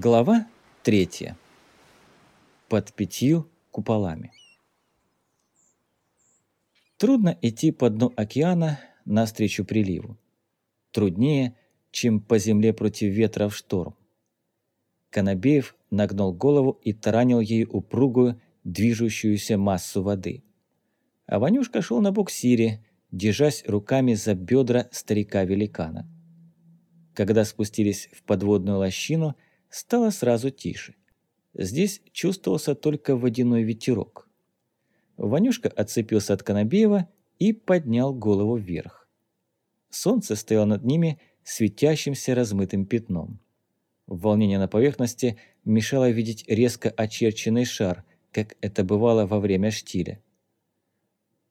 Глава третья. Под пятью куполами. Трудно идти по дну океана навстречу приливу. Труднее, чем по земле против ветра в шторм. Конобеев нагнул голову и таранил ей упругую, движущуюся массу воды. А Ванюшка шел на буксире, держась руками за бедра старика-великана. Когда спустились в подводную лощину – стало сразу тише. Здесь чувствовался только водяной ветерок. Ванюшка отцепился от Конобеева и поднял голову вверх. Солнце стояло над ними светящимся размытым пятном. Волнение на поверхности мешало видеть резко очерченный шар, как это бывало во время штиля.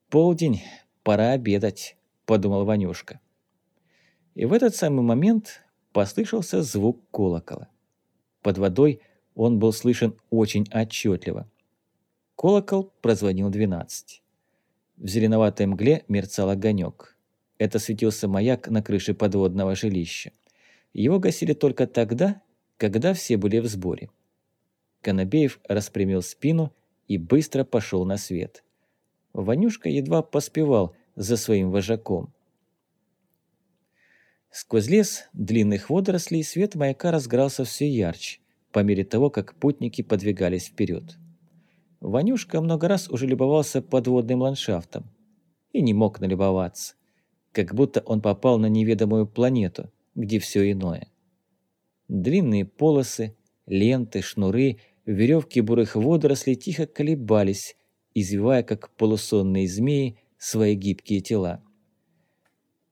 «Полдень, пора обедать», – подумал Ванюшка. И в этот самый момент послышался звук колокола. Под водой он был слышен очень отчетливо. Колокол прозвонил 12. В зеленоватой мгле мерцал огонек. Это светился маяк на крыше подводного жилища. Его гасили только тогда, когда все были в сборе. Конобеев распрямил спину и быстро пошел на свет. Ванюшка едва поспевал за своим вожаком. Сквозь лес длинных водорослей свет маяка разгрался все ярче, по мере того, как путники подвигались вперед. Ванюшка много раз уже любовался подводным ландшафтом и не мог налюбоваться, как будто он попал на неведомую планету, где все иное. Длинные полосы, ленты, шнуры, веревки бурых водорослей тихо колебались, извивая, как полусонные змеи, свои гибкие тела.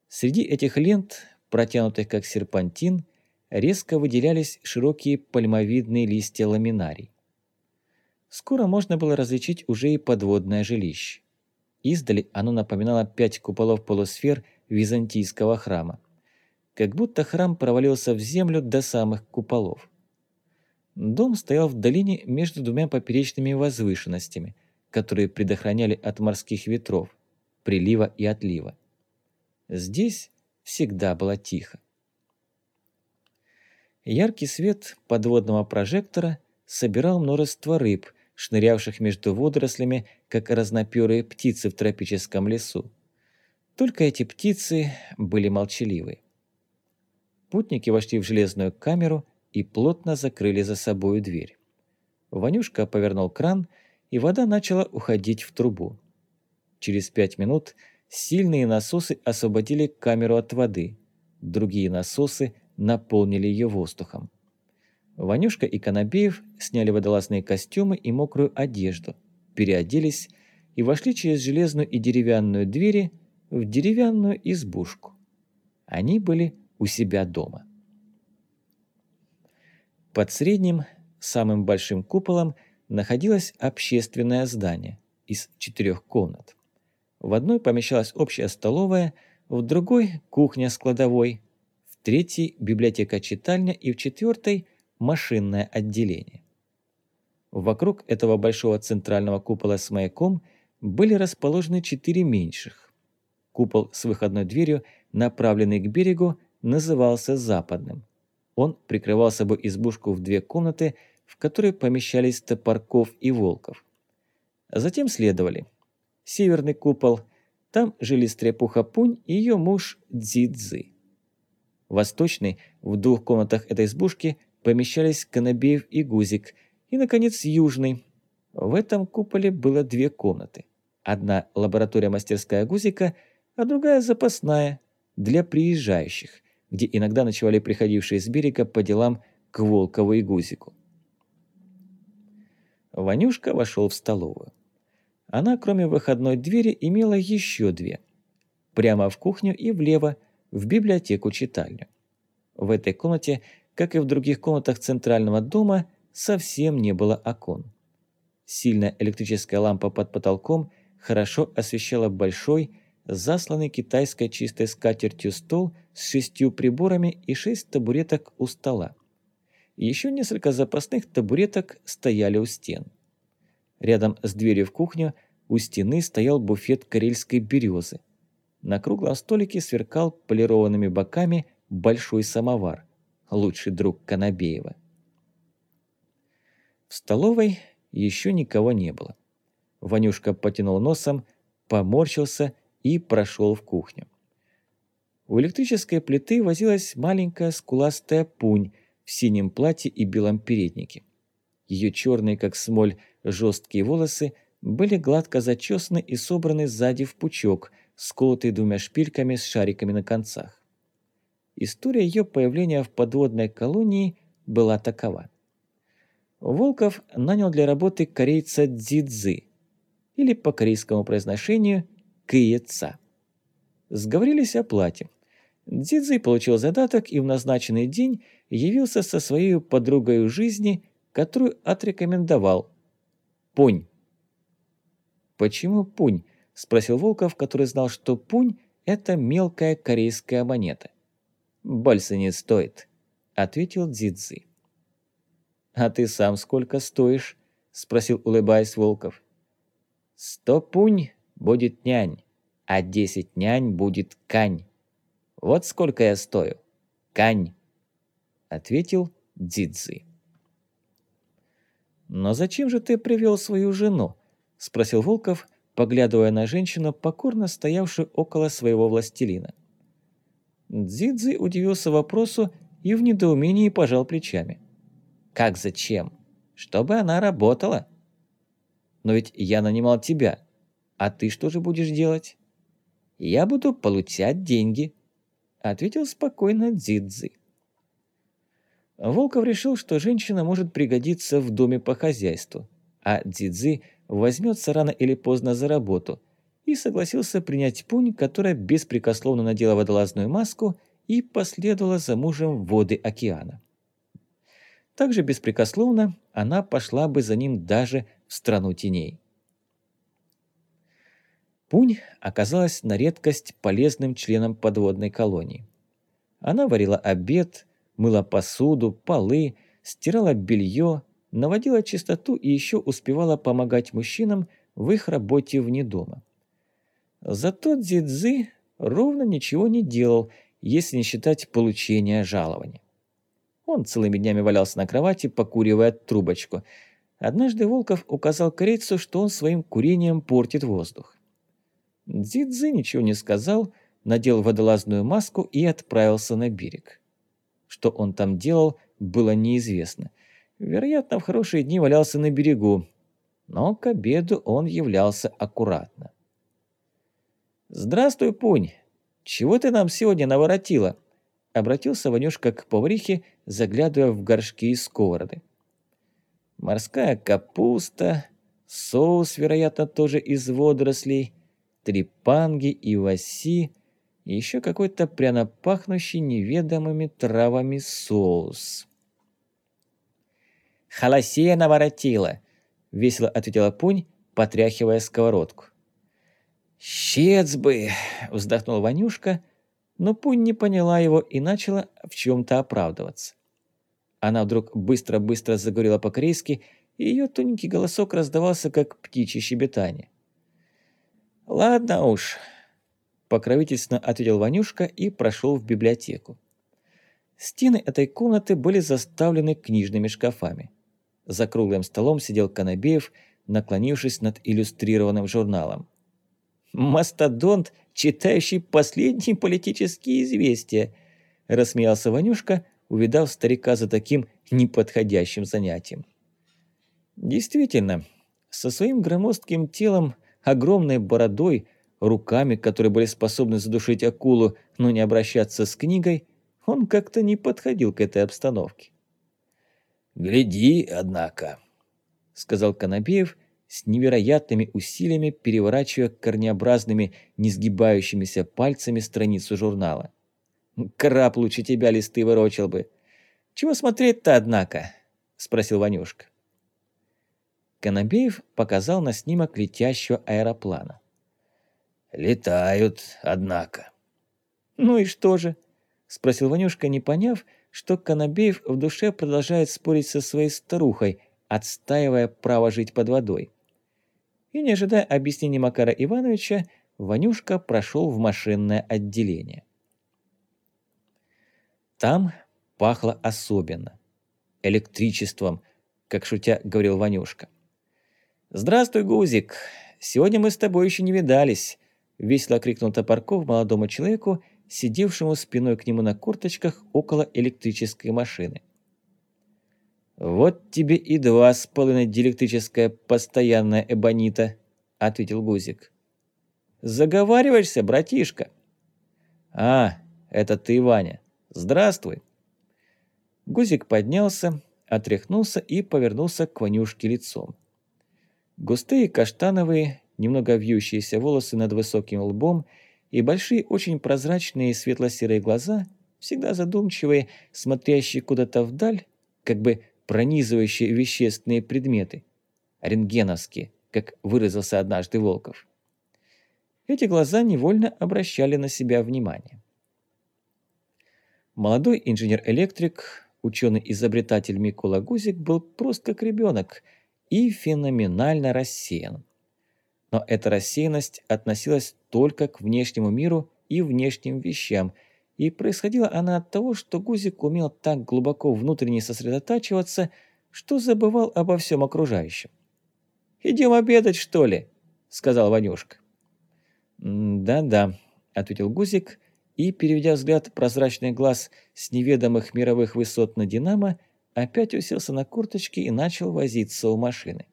Среди этих лент протянутых как серпантин, резко выделялись широкие пальмовидные листья ламинарий. Скоро можно было различить уже и подводное жилище. Издали оно напоминало пять куполов полусфер византийского храма. Как будто храм провалился в землю до самых куполов. Дом стоял в долине между двумя поперечными возвышенностями, которые предохраняли от морских ветров, прилива и отлива. Здесь всегда было тихо. Яркий свет подводного прожектора собирал множество рыб, шнырявших между водорослями, как разноперые птицы в тропическом лесу. Только эти птицы были молчаливы. Путники вошли в железную камеру и плотно закрыли за собою дверь. Ванюшка повернул кран, и вода начала уходить в трубу. Через пять минут – Сильные насосы освободили камеру от воды, другие насосы наполнили ее воздухом. Ванюшка и Конобеев сняли водолазные костюмы и мокрую одежду, переоделись и вошли через железную и деревянную двери в деревянную избушку. Они были у себя дома. Под средним, самым большим куполом находилось общественное здание из четырех комнат. В одной помещалась общая столовая, в другой – кухня с кладовой, в третьей – библиотека-читальня и в четвертой – машинное отделение. Вокруг этого большого центрального купола с маяком были расположены четыре меньших. Купол с выходной дверью, направленный к берегу, назывался западным. Он прикрывал собой избушку в две комнаты, в которые помещались Топорков и Волков. Затем следовали – северный купол. Там жили Стрепуха Пунь и ее муж Дзидзы. Восточный, в двух комнатах этой избушки, помещались Конобеев и Гузик. И, наконец, южный. В этом куполе было две комнаты. Одна лаборатория-мастерская Гузика, а другая запасная, для приезжающих, где иногда ночевали приходившие с берега по делам к Волкову и Гузику. Ванюшка вошел в столовую. Она, кроме выходной двери, имела еще две. Прямо в кухню и влево, в библиотеку-читальню. В этой комнате, как и в других комнатах центрального дома, совсем не было окон. Сильная электрическая лампа под потолком хорошо освещала большой, засланный китайской чистой скатертью стол с шестью приборами и шесть табуреток у стола. Еще несколько запасных табуреток стояли у стен. Рядом с дверью в кухню у стены стоял буфет карельской березы. На круглом столике сверкал полированными боками большой самовар, лучший друг Конобеева. В столовой еще никого не было. Ванюшка потянул носом, поморщился и прошел в кухню. У электрической плиты возилась маленькая скуластая пунь в синем платье и белом переднике. Ее черные, как смоль, жесткие волосы были гладко зачесаны и собраны сзади в пучок, сколотый двумя шпильками с шариками на концах. История ее появления в подводной колонии была такова. Волков нанял для работы корейца Дзидзы, или по корейскому произношению Киеца. Сговорились о плате. Дзидзы получил задаток и в назначенный день явился со своей подругой жизни, которую отрекомендовал. Пунь. «Почему пунь?» – спросил Волков, который знал, что пунь – это мелкая корейская монета. «Больше не стоит», – ответил Дзидзы. «А ты сам сколько стоишь?» – спросил, улыбаясь Волков. «Сто пунь будет нянь, а десять нянь будет кань. Вот сколько я стою. Кань!» – ответил Дзидзы. «Но зачем же ты привел свою жену?» – спросил Волков, поглядывая на женщину, покорно стоявшую около своего властелина. Дзидзи удивился вопросу и в недоумении пожал плечами. «Как зачем? Чтобы она работала». «Но ведь я нанимал тебя. А ты что же будешь делать?» «Я буду получать деньги», — ответил спокойно Дзидзи. Волков решил, что женщина может пригодиться в доме по хозяйству, а Дзидзи возьмется рано или поздно за работу, и согласился принять пунь, которая беспрекословно надела водолазную маску и последовала за мужем в воды океана. Также беспрекословно она пошла бы за ним даже в страну теней. Пунь оказалась на редкость полезным членом подводной колонии. Она варила обед, мыла посуду, полы, стирала белье, наводила чистоту и еще успевала помогать мужчинам в их работе вне дома. Зато Дзидзы ровно ничего не делал, если не считать получения жалования. Он целыми днями валялся на кровати, покуривая трубочку. Однажды Волков указал корейцу, что он своим курением портит воздух. Дзидзы ничего не сказал, надел водолазную маску и отправился на берег. Что он там делал, было неизвестно. Вероятно, в хорошие дни валялся на берегу, но к обеду он являлся аккуратно. «Здравствуй, Пунь! Чего ты нам сегодня наворотила?» Обратился Ванюшка к поварихе, заглядывая в горшки и сковороды. «Морская капуста, соус, вероятно, тоже из водорослей, трепанги и васи, и еще какой-то пряно пахнущий неведомыми травами соус. «Холосея наворотила!» — весело ответила Пунь, потряхивая сковородку. «Щец бы!» — вздохнул Ванюшка, но Пунь не поняла его и начала в чем-то оправдываться. Она вдруг быстро-быстро заговорила по-корейски, и ее тоненький голосок раздавался, как птичье щебетание. «Ладно уж», покровительственно ответил Ванюшка и прошел в библиотеку. Стены этой комнаты были заставлены книжными шкафами. За круглым столом сидел Конобеев, наклонившись над иллюстрированным журналом. «Мастодонт, читающий последние политические известия», – рассмеялся Ванюшка, увидав старика за таким неподходящим занятием. Действительно, со своим громоздким телом, огромной бородой, руками, которые были способны задушить акулу, но не обращаться с книгой, он как-то не подходил к этой обстановке. «Гляди, однако», — сказал Конобеев, с невероятными усилиями переворачивая корнеобразными, несгибающимися пальцами страницу журнала. «Краб лучше тебя листы ворочал бы. Чего смотреть-то, однако?» — спросил Ванюшка. Конобеев показал на снимок летящего аэроплана. «Летают, однако». «Ну и что же?» – спросил Ванюшка, не поняв, что Конобеев в душе продолжает спорить со своей старухой, отстаивая право жить под водой. И не ожидая объяснений Макара Ивановича, Ванюшка прошел в машинное отделение. Там пахло особенно. Электричеством, как шутя говорил Ванюшка. «Здравствуй, Гузик! Сегодня мы с тобой еще не видались!» — весело крикнул Топорков молодому человеку, сидевшему спиной к нему на курточках около электрической машины. «Вот тебе и два с половиной диэлектрическая постоянная эбонита», — ответил Гузик. «Заговариваешься, братишка?» «А, это ты, Ваня. Здравствуй». Гузик поднялся, отряхнулся и повернулся к Ванюшке лицом. Густые каштановые, немного вьющиеся волосы над высоким лбом и большие, очень прозрачные светло-серые глаза, всегда задумчивые, смотрящие куда-то вдаль, как бы пронизывающие вещественные предметы. Рентгеновские, как выразился однажды Волков. Эти глаза невольно обращали на себя внимание. Молодой инженер-электрик, ученый-изобретатель Микола Гузик был прост как ребенок и феноменально рассеян. Но эта рассеянность относилась только к внешнему миру и внешним вещам – и происходила она от того, что Гузик умел так глубоко внутренне сосредотачиваться, что забывал обо всем окружающем. «Идем обедать, что ли?» — сказал Ванюшка. «Да-да», — ответил Гузик, и, переведя взгляд прозрачный глаз с неведомых мировых высот на «Динамо», опять уселся на курточке и начал возиться у машины.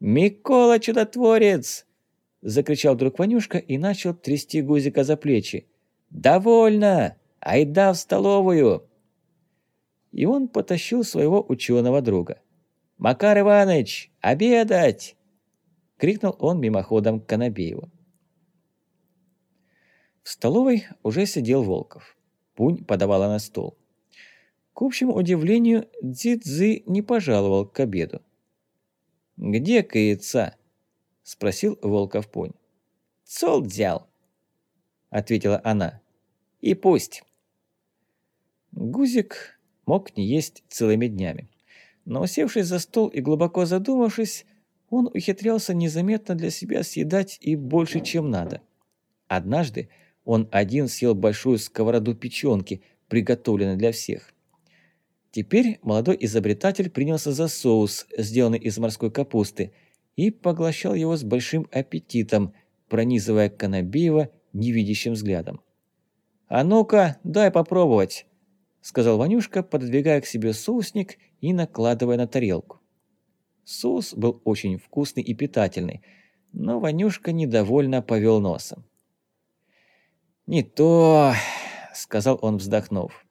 «Микола Чудотворец!» — закричал вдруг Ванюшка и начал трясти Гузика за плечи. «Довольно! Айда в столовую!» И он потащил своего ученого друга. «Макар Иванович, обедать!» — крикнул он мимоходом к Конобееву. В столовой уже сидел Волков. Пунь подавала на стол. К общему удивлению, Дзидзы не пожаловал к обеду. «Где каяца?» — спросил Волков Пунь. «Цол взял», — ответила она. «И пусть». Гузик мог не есть целыми днями. Но усевшись за стол и глубоко задумавшись, он ухитрялся незаметно для себя съедать и больше, чем надо. Однажды он один съел большую сковороду печенки, приготовленной для всех. Теперь молодой изобретатель принялся за соус, сделанный из морской капусты, и поглощал его с большим аппетитом, пронизывая Конобеева невидящим взглядом. «А ну-ка, дай попробовать», — сказал Ванюшка, пододвигая к себе соусник и накладывая на тарелку. Соус был очень вкусный и питательный, но Ванюшка недовольно повел носом. «Не то», — сказал он, вздохнув.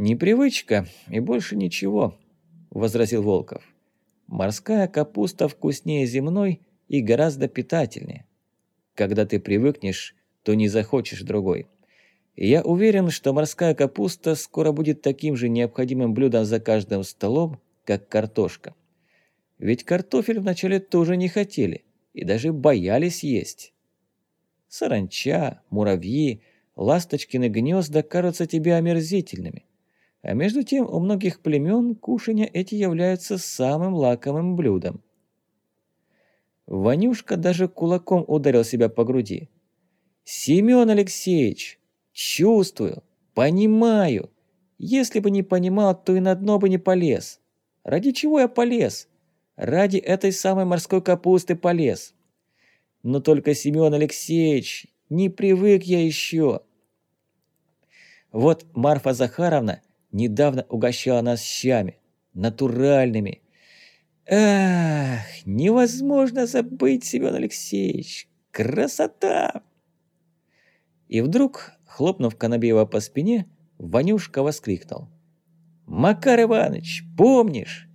«Непривычка и больше ничего», — возразил Волков. «Морская капуста вкуснее земной и гораздо питательнее. Когда ты привыкнешь, то не захочешь другой. И я уверен, что морская капуста скоро будет таким же необходимым блюдом за каждым столом, как картошка. Ведь картофель вначале тоже не хотели и даже боялись есть. Саранча, муравьи, ласточкины гнезда кажутся тебе омерзительными. А между тем у многих племен кушанья эти являются самым лакомым блюдом. Ванюшка даже кулаком ударил себя по груди. «Семен Алексеевич, чувствую, понимаю. Если бы не понимал, то и на дно бы не полез. Ради чего я полез? Ради этой самой морской капусты полез. Но только, Семен Алексеевич, не привык я еще. Вот Марфа Захаровна недавно угощала нас щами, натуральными, Ах, невозможно забыть, Семен Алексеевич. Красота! И вдруг, хлопнув Конобеева по спине, Ванюшка воскликнул. «Макар Иванович, помнишь?»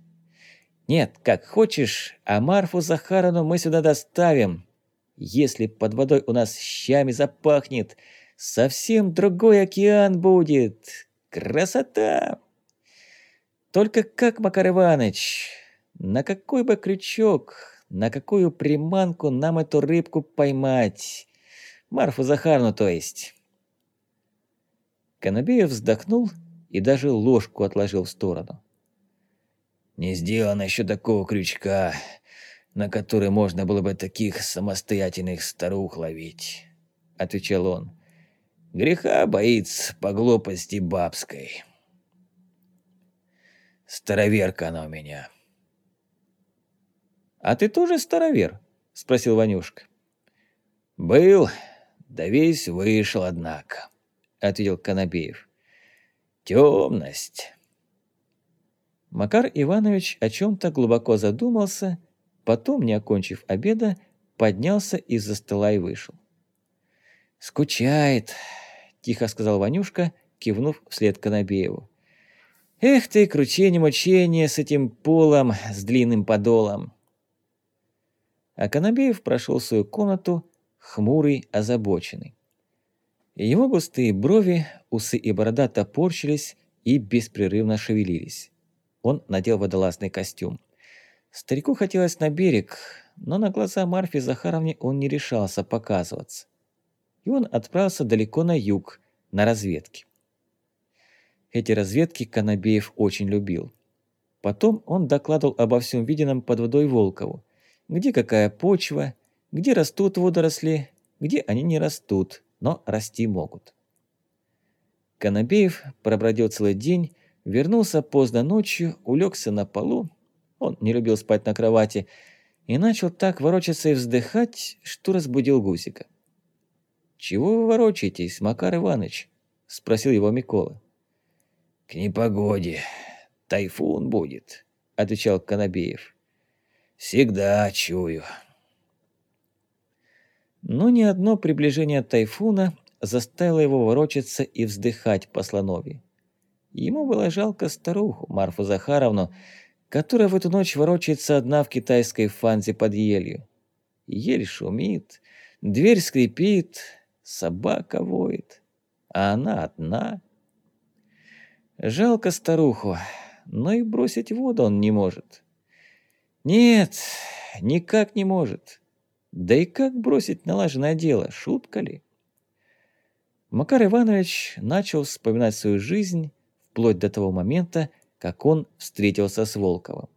«Нет, как хочешь, а Марфу Захаровну мы сюда доставим. Если под водой у нас щами запахнет, совсем другой океан будет. Красота!» «Только как, Макар Иванович, на какой бы крючок, на какую приманку нам эту рыбку поймать? Марфу Захарну, то есть. Конобеев вздохнул и даже ложку отложил в сторону. «Не сделано еще такого крючка, на который можно было бы таких самостоятельных старух ловить», — отвечал он. «Греха боится по глупости бабской». Староверка она у меня. «А ты тоже старовер?» – спросил Ванюшка. «Был, да весь вышел, однако», – ответил Конобеев. «Темность». Макар Иванович о чем-то глубоко задумался, потом, не окончив обеда, поднялся из-за стола и вышел. «Скучает», – тихо сказал Ванюшка, кивнув вслед Конобееву. «Эх ты, кручение-мучение с этим полом, с длинным подолом!» А Конобеев прошел свою комнату, хмурый, озабоченный. Его густые брови, усы и борода топорщились и беспрерывно шевелились. Он надел водолазный костюм. Старику хотелось на берег, но на глаза Марфе Захаровне он не решался показываться. И он отправился далеко на юг, на разведки. Эти разведки Конобеев очень любил. Потом он докладывал обо всем виденном под водой Волкову. Где какая почва, где растут водоросли, где они не растут, но расти могут. Конобеев пробродил целый день, Вернулся поздно ночью, улегся на полу, он не любил спать на кровати, и начал так ворочаться и вздыхать, что разбудил Гусика. «Чего вы ворочаетесь, Макар Иванович?» – спросил его Микола. «К непогоде. Тайфун будет», – отвечал Конобеев. «Всегда чую». Но ни одно приближение тайфуна заставило его ворочаться и вздыхать по слоновьи. Ему было жалко старуху, Марфу Захаровну, которая в эту ночь ворочается одна в китайской фанзе под елью. Ель шумит, дверь скрипит, собака воет, а она одна. Жалко старуху, но и бросить воду он не может. Нет, никак не может. Да и как бросить налаженное дело, шутка ли? Макар Иванович начал вспоминать свою жизнь, вплоть до того момента, как он встретился с Волковым.